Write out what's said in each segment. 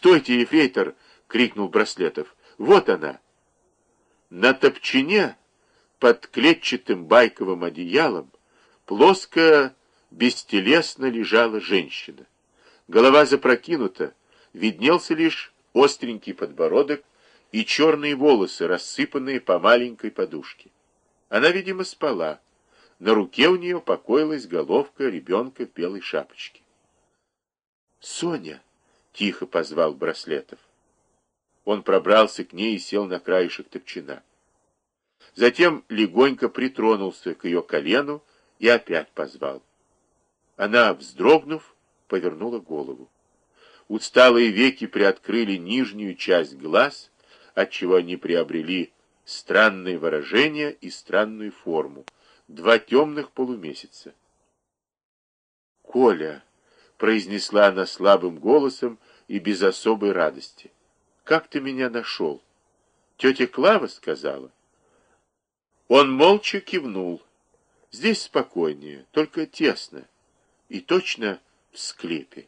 «Стойте, ефрейтор!» — крикнул Браслетов. «Вот она!» На топчине под клетчатым байковым одеялом плоско, бестелесно лежала женщина. Голова запрокинута, виднелся лишь остренький подбородок и черные волосы, рассыпанные по маленькой подушке. Она, видимо, спала. На руке у нее покоилась головка ребенка в белой шапочке. «Соня!» — тихо позвал Браслетов. Он пробрался к ней и сел на краешек топчина. Затем легонько притронулся к ее колену и опять позвал. Она, вздрогнув, повернула голову. Усталые веки приоткрыли нижнюю часть глаз, отчего они приобрели странное выражение и странную форму. Два темных полумесяца. «Коля!» — произнесла она слабым голосом и без особой радости. «Как ты меня нашел?» «Тетя Клава сказала». Он молча кивнул. Здесь спокойнее, только тесно. И точно в склепе.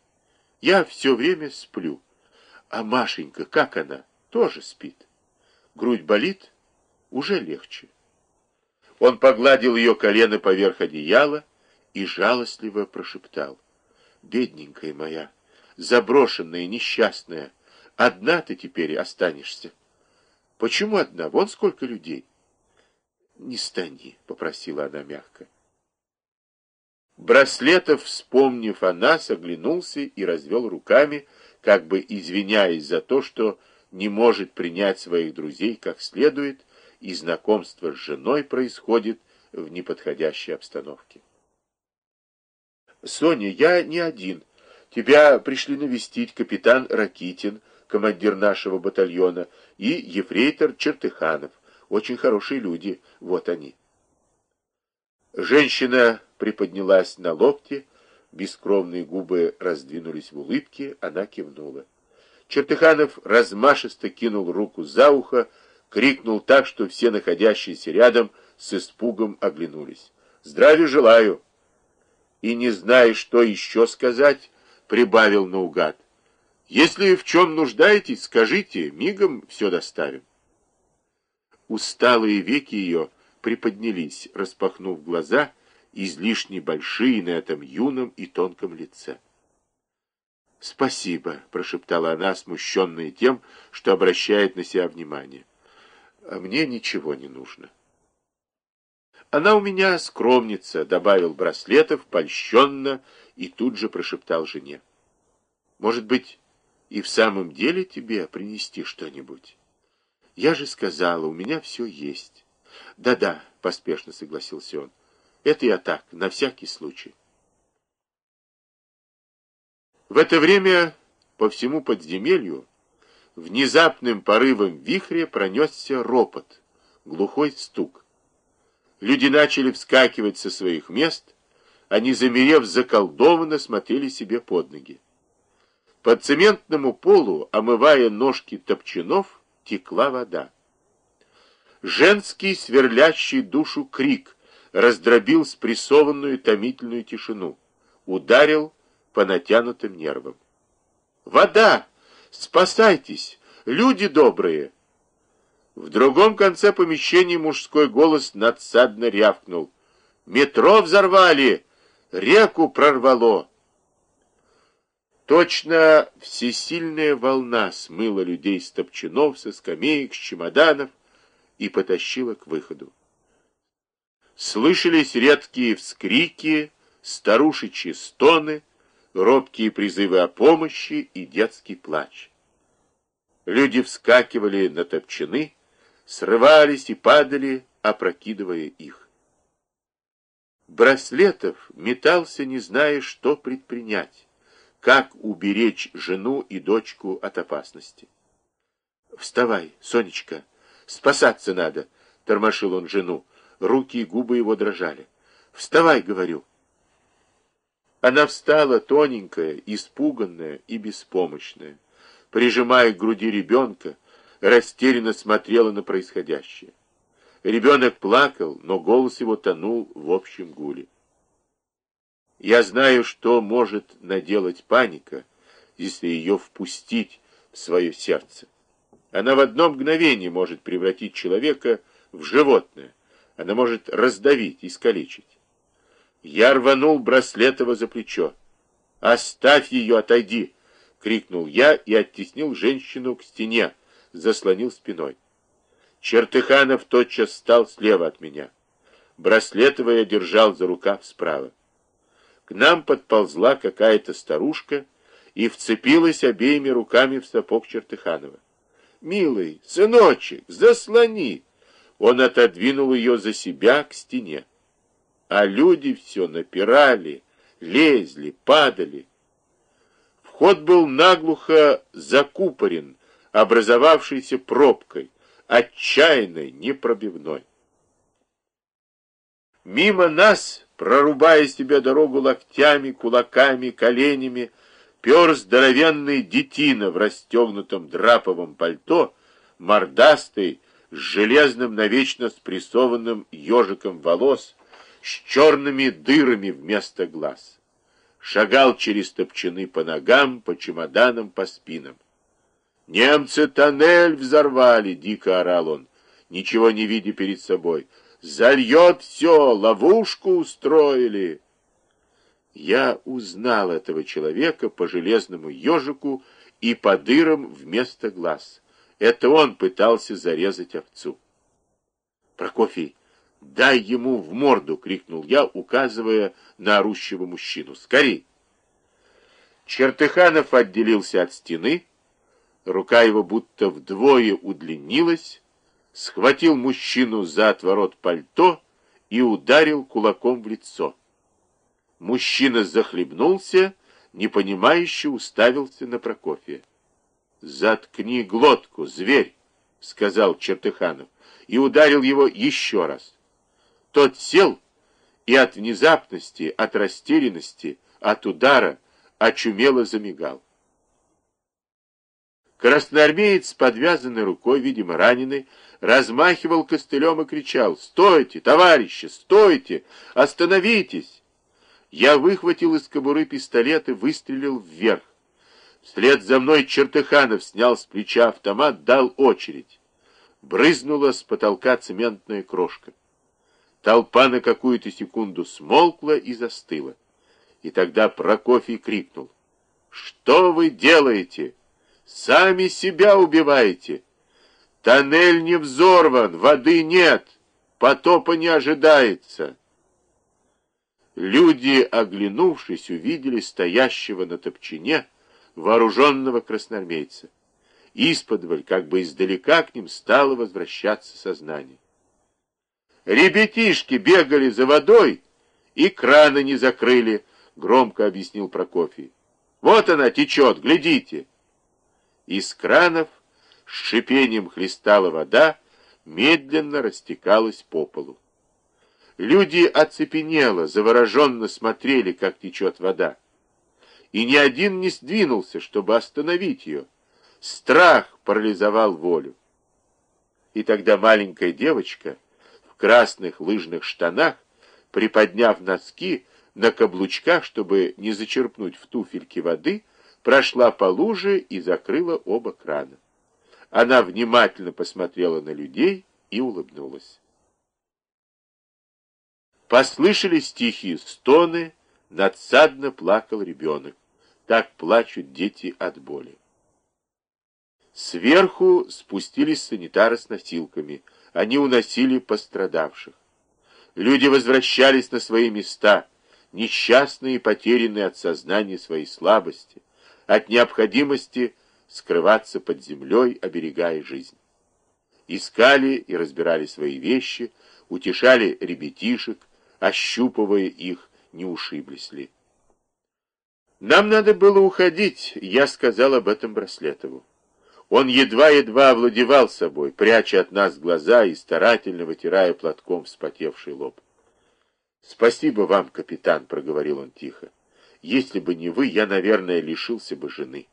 Я все время сплю. А Машенька, как она? Тоже спит. Грудь болит? Уже легче. Он погладил ее колено поверх одеяла и жалостливо прошептал. Бедненькая моя, заброшенная, несчастная, одна ты теперь останешься. Почему одна? Вон сколько людей. «Не стани», — попросила она мягко. Браслетов, вспомнив о нас, оглянулся и развел руками, как бы извиняясь за то, что не может принять своих друзей как следует, и знакомство с женой происходит в неподходящей обстановке. «Соня, я не один. Тебя пришли навестить капитан Ракитин, командир нашего батальона, и ефрейтор Чертыханов. Очень хорошие люди, вот они. Женщина приподнялась на локте, бескровные губы раздвинулись в улыбке, она кивнула. Чертыханов размашисто кинул руку за ухо, крикнул так, что все находящиеся рядом с испугом оглянулись. «Здравия желаю!» И, не зная, что еще сказать, прибавил наугад. «Если в чем нуждаетесь, скажите, мигом все доставим». Усталые веки ее приподнялись, распахнув глаза, излишне большие на этом юном и тонком лице. «Спасибо», — прошептала она, смущенная тем, что обращает на себя внимание. «А мне ничего не нужно». «Она у меня скромница», — добавил Браслетов, польщенно, и тут же прошептал жене. «Может быть, и в самом деле тебе принести что-нибудь?» Я же сказала, у меня все есть. Да-да, поспешно согласился он. Это я так, на всякий случай. В это время по всему подземелью внезапным порывом вихря пронесся ропот, глухой стук. Люди начали вскакивать со своих мест, они, замерев заколдованно, смотрели себе под ноги. По цементному полу, омывая ножки топчанов, текла вода. Женский сверлящий душу крик раздробил спрессованную томительную тишину, ударил по натянутым нервам. «Вода! Спасайтесь! Люди добрые!» В другом конце помещения мужской голос надсадно рявкнул. «Метро взорвали! Реку прорвало!» Точно всесильная волна смыла людей с топчанов, со скамеек, с чемоданов и потащила к выходу. Слышались редкие вскрики, старушечьи стоны, робкие призывы о помощи и детский плач. Люди вскакивали на топчаны, срывались и падали, опрокидывая их. Браслетов метался, не зная, что предпринять как уберечь жену и дочку от опасности. «Вставай, Сонечка, спасаться надо!» — тормошил он жену. Руки и губы его дрожали. «Вставай!» — говорю. Она встала, тоненькая, испуганная и беспомощная, прижимая к груди ребенка, растерянно смотрела на происходящее. Ребенок плакал, но голос его тонул в общем гуле. Я знаю, что может наделать паника, если ее впустить в свое сердце. Она в одно мгновение может превратить человека в животное. Она может раздавить, искалечить. Я рванул Браслетова за плечо. «Оставь ее, отойди!» — крикнул я и оттеснил женщину к стене, заслонил спиной. Чертыханов тотчас стал слева от меня. Браслетова я держал за рукав справа. К нам подползла какая-то старушка и вцепилась обеими руками в сапог Чертыханова. «Милый, сыночек, заслони!» Он отодвинул ее за себя к стене. А люди все напирали, лезли, падали. Вход был наглухо закупорен, образовавшейся пробкой, отчаянной, непробивной. Мимо нас, прорубая себе дорогу локтями, кулаками, коленями, пер здоровенный детина в расстегнутом драповом пальто, мордастый, с железным навечно спрессованным ежиком волос, с черными дырами вместо глаз. Шагал через топчаны по ногам, по чемоданам, по спинам. «Немцы тоннель взорвали!» — дико орал он, ничего не видя перед собой. «Зальет все! Ловушку устроили!» Я узнал этого человека по железному ежику и по дырам вместо глаз. Это он пытался зарезать овцу. «Прокофий, дай ему в морду!» — крикнул я, указывая на орущего мужчину. «Скорей!» Чертыханов отделился от стены, рука его будто вдвое удлинилась, схватил мужчину за отворот пальто и ударил кулаком в лицо. Мужчина захлебнулся, непонимающе уставился на Прокофия. «Заткни глотку, зверь!» — сказал Чертыханов, и ударил его еще раз. Тот сел и от внезапности, от растерянности, от удара очумело замигал. Красноармеец с подвязанной рукой, видимо, раненый, размахивал костылем и кричал «Стойте, товарищи, стойте! Остановитесь!» Я выхватил из кобуры пистолет и выстрелил вверх. Вслед за мной Чертыханов снял с плеча автомат, дал очередь. Брызнула с потолка цементная крошка. Толпа на какую-то секунду смолкла и застыла. И тогда Прокофий крикнул. «Что вы делаете?» Сами себя убиваете. Тоннель не взорван, воды нет, потопа не ожидается. Люди, оглянувшись, увидели стоящего на топчине вооруженного красноармейца. Исподволь, как бы издалека к ним стало возвращаться сознание. Ребятишки бегали за водой и краны не закрыли, громко объяснил Прокофий. Вот она течет, глядите. Из кранов с шипением хлестала вода, медленно растекалась по полу. Люди оцепенело, завороженно смотрели, как течет вода. И ни один не сдвинулся, чтобы остановить ее. Страх парализовал волю. И тогда маленькая девочка в красных лыжных штанах, приподняв носки на каблучках, чтобы не зачерпнуть в туфельки воды, прошла по луже и закрыла оба крана. Она внимательно посмотрела на людей и улыбнулась. Послышались тихие стоны, надсадно плакал ребенок. Так плачут дети от боли. Сверху спустились санитары с носилками. Они уносили пострадавших. Люди возвращались на свои места, несчастные и потерянные от сознания своей слабости от необходимости скрываться под землей, оберегая жизнь. Искали и разбирали свои вещи, утешали ребятишек, ощупывая их, не ушиблись ли. Нам надо было уходить, я сказал об этом Браслетову. Он едва-едва овладевал собой, пряча от нас глаза и старательно вытирая платком вспотевший лоб. «Спасибо вам, капитан», — проговорил он тихо. Если бы не вы, я, наверное, лишился бы жены.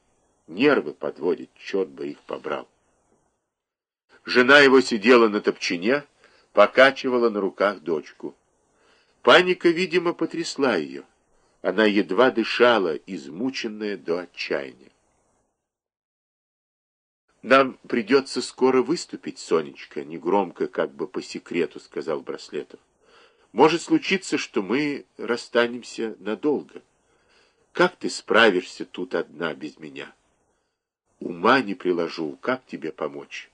Нервы подводит, черт бы их побрал. Жена его сидела на топчине, покачивала на руках дочку. Паника, видимо, потрясла ее. Она едва дышала, измученная до отчаяния. Нам придется скоро выступить, Сонечка, негромко, как бы по секрету, сказал Браслетов. Может случиться, что мы расстанемся надолго. Как ты справишься тут одна без меня? Ума не приложу, как тебе помочь?